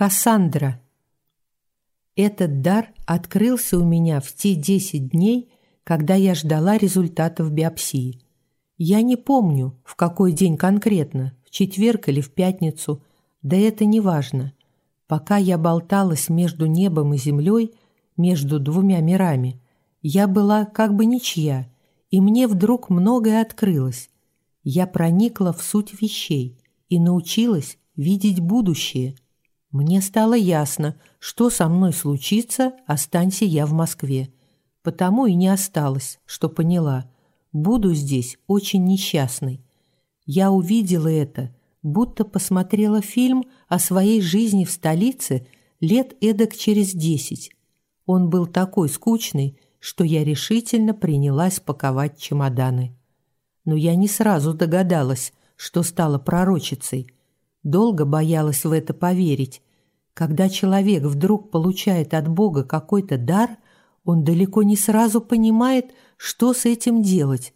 Кассандра. Этот дар открылся у меня в те 10 дней, когда я ждала результатов биопсии. Я не помню, в какой день конкретно, в четверг или в пятницу, да это не важно. Пока я болталась между небом и землей, между двумя мирами, я была как бы ничья, и мне вдруг многое открылось. Я проникла в суть вещей и научилась видеть будущее – мне стало ясно, что со мной случится, останься я в Москве. Потому и не осталось, что поняла. Буду здесь очень несчастной. Я увидела это, будто посмотрела фильм о своей жизни в столице лет эдак через десять. Он был такой скучный, что я решительно принялась паковать чемоданы. Но я не сразу догадалась, что стала пророчицей – Долго боялась в это поверить. Когда человек вдруг получает от Бога какой-то дар, он далеко не сразу понимает, что с этим делать.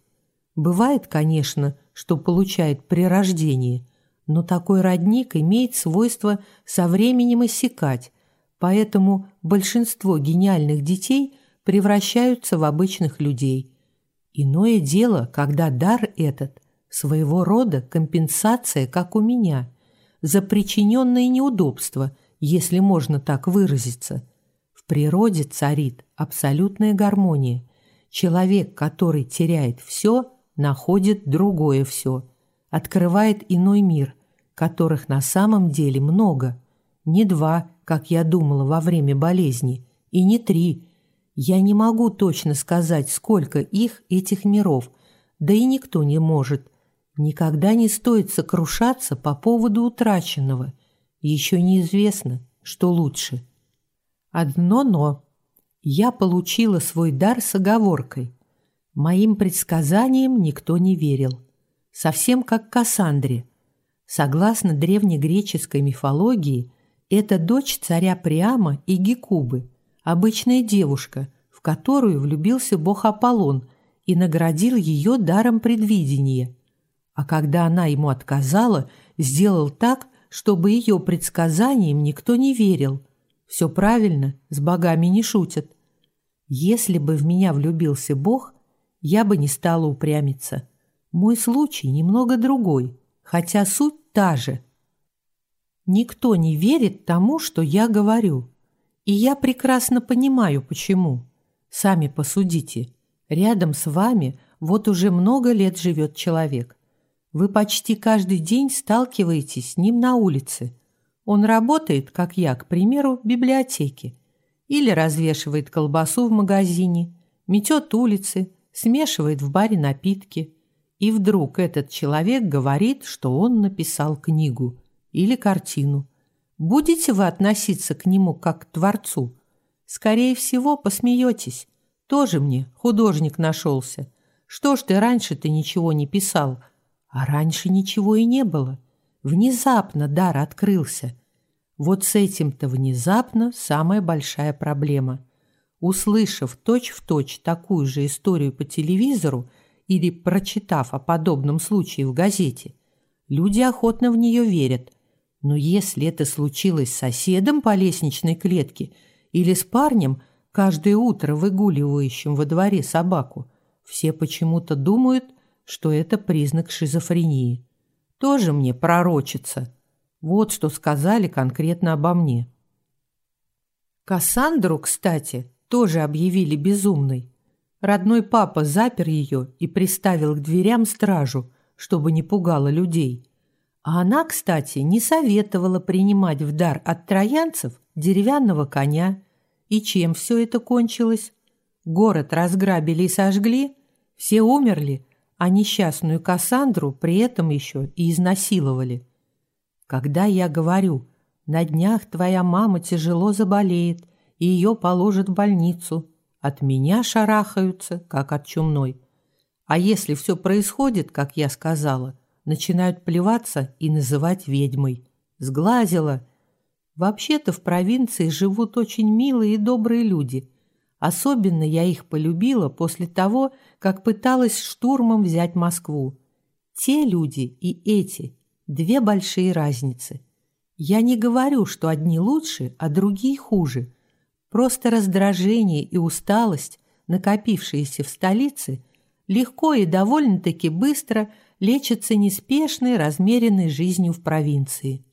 Бывает, конечно, что получает при рождении, но такой родник имеет свойство со временем иссякать, поэтому большинство гениальных детей превращаются в обычных людей. Иное дело, когда дар этот – своего рода компенсация, как у меня – за причиненные неудобства, если можно так выразиться. В природе царит абсолютная гармония. Человек, который теряет все, находит другое все, открывает иной мир, которых на самом деле много. Не два, как я думала во время болезни, и не три. Я не могу точно сказать, сколько их, этих миров, да и никто не может – Никогда не стоит сокрушаться по поводу утраченного. Еще неизвестно, что лучше. Одно «но». Я получила свой дар с оговоркой. Моим предсказаниям никто не верил. Совсем как Кассандре. Согласно древнегреческой мифологии, это дочь царя Приама и Гекубы, обычная девушка, в которую влюбился бог Аполлон и наградил ее даром предвидения – а когда она ему отказала, сделал так, чтобы ее предсказаниям никто не верил. Все правильно, с богами не шутят. Если бы в меня влюбился Бог, я бы не стала упрямиться. Мой случай немного другой, хотя суть та же. Никто не верит тому, что я говорю. И я прекрасно понимаю, почему. Сами посудите. Рядом с вами вот уже много лет живет человек – вы почти каждый день сталкиваетесь с ним на улице. Он работает, как я, к примеру, в библиотеке. Или развешивает колбасу в магазине, метет улицы, смешивает в баре напитки. И вдруг этот человек говорит, что он написал книгу или картину. Будете вы относиться к нему как к творцу? Скорее всего, посмеетесь. Тоже мне художник нашелся. Что ж ты раньше-то ничего не писал – а раньше ничего и не было. Внезапно дар открылся. Вот с этим-то внезапно самая большая проблема. Услышав точь-в-точь точь такую же историю по телевизору или прочитав о подобном случае в газете, люди охотно в нее верят. Но если это случилось с соседом по лестничной клетке или с парнем, каждое утро выгуливающим во дворе собаку, все почему-то думают, что это признак шизофрении. Тоже мне пророчица. Вот что сказали конкретно обо мне. Кассандру, кстати, тоже объявили безумной. Родной папа запер ее и приставил к дверям стражу, чтобы не пугала людей. А она, кстати, не советовала принимать в дар от троянцев деревянного коня. И чем все это кончилось? Город разграбили и сожгли? Все умерли, а несчастную Кассандру при этом еще и изнасиловали. Когда я говорю, на днях твоя мама тяжело заболеет, и ее положат в больницу, от меня шарахаются, как от чумной. А если все происходит, как я сказала, начинают плеваться и называть ведьмой. Сглазила. Вообще-то в провинции живут очень милые и добрые люди – Особенно я их полюбила после того, как пыталась штурмом взять Москву. Те люди и эти – две большие разницы. Я не говорю, что одни лучше, а другие хуже. Просто раздражение и усталость, накопившиеся в столице, легко и довольно-таки быстро лечатся неспешной, размеренной жизнью в провинции.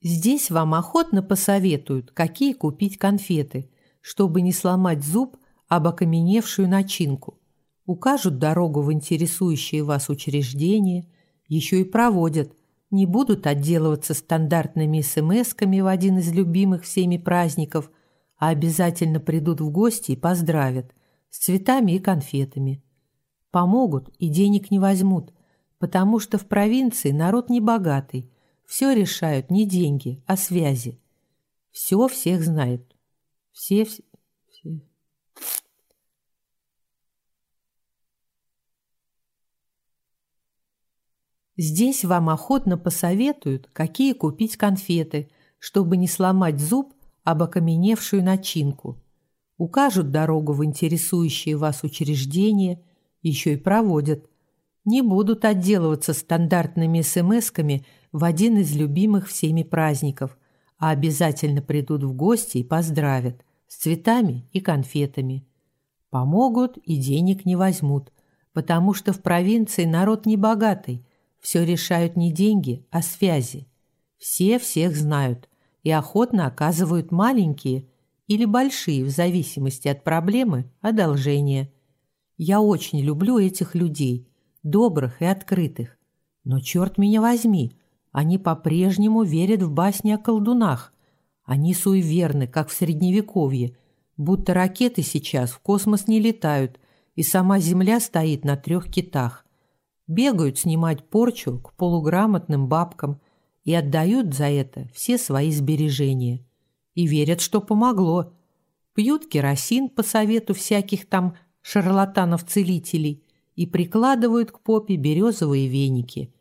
Здесь вам охотно посоветуют, какие купить конфеты, чтобы не сломать зуб об окаменевшую начинку. Укажут дорогу в интересующее вас учреждение, еще и проводят – не будут отделываться стандартными смс-ками в один из любимых всеми праздников, а обязательно придут в гости и поздравят с цветами и конфетами. Помогут и денег не возьмут, потому что в провинции народ не богатый, все решают не деньги, а связи. Все всех знают. Все, все, все. Здесь вам охотно посоветуют, какие купить конфеты, чтобы не сломать зуб об окаменевшую начинку. Укажут дорогу в интересующие вас учреждения, еще и проводят. Не будут отделываться стандартными смс-ками в один из любимых всеми праздников, а обязательно придут в гости и поздравят с цветами и конфетами. Помогут и денег не возьмут, потому что в провинции народ не богатый – все решают не деньги, а связи. Все всех знают и охотно оказывают маленькие или большие, в зависимости от проблемы, одолжения. Я очень люблю этих людей, добрых и открытых. Но черт меня возьми, они по-прежнему верят в басни о колдунах. Они суеверны, как в Средневековье, будто ракеты сейчас в космос не летают, и сама Земля стоит на трех китах бегают снимать порчу к полуграмотным бабкам и отдают за это все свои сбережения. И верят, что помогло. Пьют керосин по совету всяких там шарлатанов-целителей и прикладывают к попе березовые веники.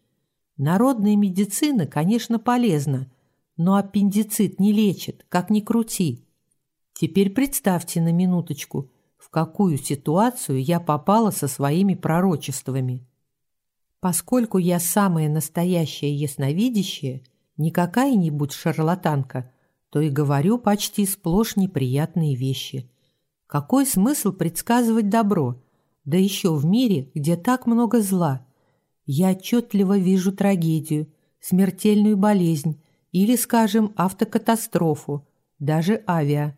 Народная медицина, конечно, полезна, но аппендицит не лечит, как ни крути. Теперь представьте на минуточку, в какую ситуацию я попала со своими пророчествами. Поскольку я самая настоящая ясновидящая, не какая-нибудь шарлатанка, то и говорю почти сплошь неприятные вещи. Какой смысл предсказывать добро? Да еще в мире, где так много зла. Я отчетливо вижу трагедию, смертельную болезнь или, скажем, автокатастрофу, даже авиа.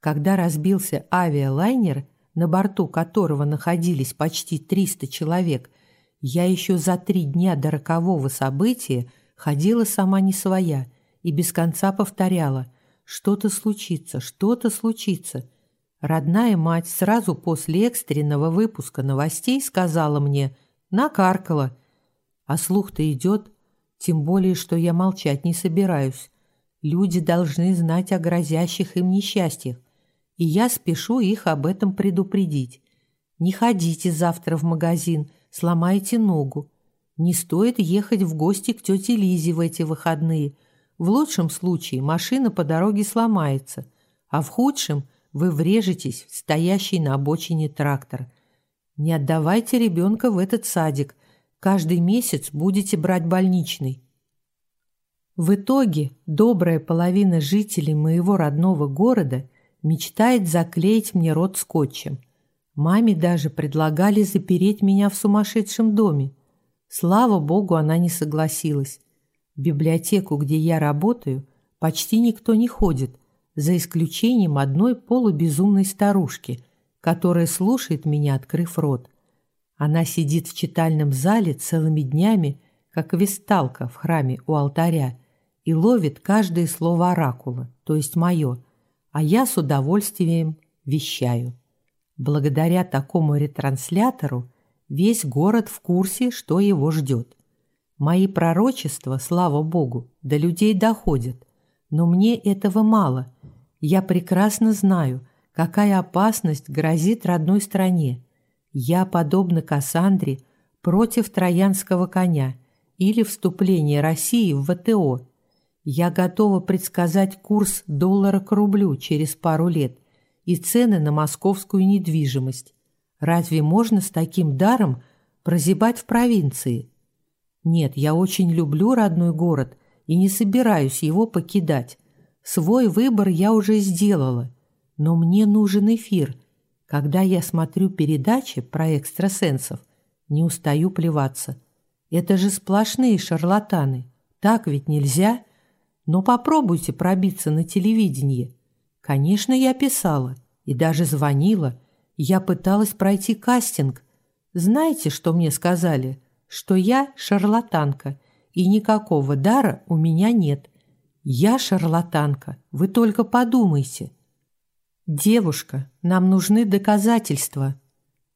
Когда разбился авиалайнер, на борту которого находились почти 300 человек – я еще за три дня до рокового события ходила сама не своя и без конца повторяла «Что-то случится, что-то случится». Родная мать сразу после экстренного выпуска новостей сказала мне «Накаркала». А слух-то идет, тем более, что я молчать не собираюсь. Люди должны знать о грозящих им несчастьях, и я спешу их об этом предупредить. Не ходите завтра в магазин – сломаете ногу. Не стоит ехать в гости к тете Лизе в эти выходные. В лучшем случае машина по дороге сломается, а в худшем вы врежетесь в стоящий на обочине трактор. Не отдавайте ребенка в этот садик. Каждый месяц будете брать больничный. В итоге добрая половина жителей моего родного города мечтает заклеить мне рот скотчем – Маме даже предлагали запереть меня в сумасшедшем доме. Слава богу, она не согласилась. В библиотеку, где я работаю, почти никто не ходит, за исключением одной полубезумной старушки, которая слушает меня, открыв рот. Она сидит в читальном зале целыми днями, как весталка в храме у алтаря, и ловит каждое слово оракула, то есть мое, а я с удовольствием вещаю. Благодаря такому ретранслятору весь город в курсе, что его ждет. Мои пророчества, слава богу, до людей доходят, но мне этого мало. Я прекрасно знаю, какая опасность грозит родной стране. Я, подобно Кассандре, против троянского коня или вступления России в ВТО. Я готова предсказать курс доллара к рублю через пару лет и цены на московскую недвижимость. Разве можно с таким даром прозябать в провинции? Нет, я очень люблю родной город и не собираюсь его покидать. Свой выбор я уже сделала, но мне нужен эфир. Когда я смотрю передачи про экстрасенсов, не устаю плеваться. Это же сплошные шарлатаны. Так ведь нельзя. Но попробуйте пробиться на телевидение. Конечно, я писала и даже звонила. Я пыталась пройти кастинг. Знаете, что мне сказали? Что я шарлатанка, и никакого дара у меня нет. Я шарлатанка, вы только подумайте. Девушка, нам нужны доказательства.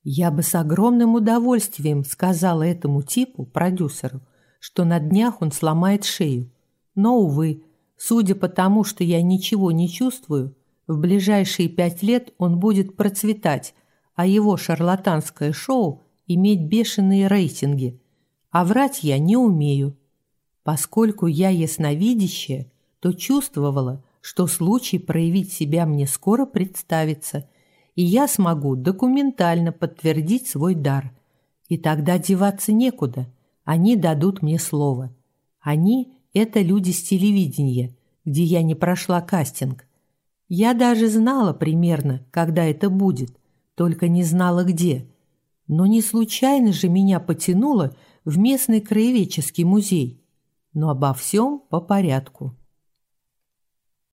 Я бы с огромным удовольствием сказала этому типу, продюсеру, что на днях он сломает шею. Но, увы, судя по тому, что я ничего не чувствую, в ближайшие пять лет он будет процветать, а его шарлатанское шоу иметь бешеные рейтинги. А врать я не умею. Поскольку я ясновидящая, то чувствовала, что случай проявить себя мне скоро представится, и я смогу документально подтвердить свой дар. И тогда деваться некуда, они дадут мне слово. Они – это люди с телевидения, где я не прошла кастинг. Я даже знала примерно, когда это будет, только не знала где. Но не случайно же меня потянуло в местный краеведческий музей. Но обо всем по порядку.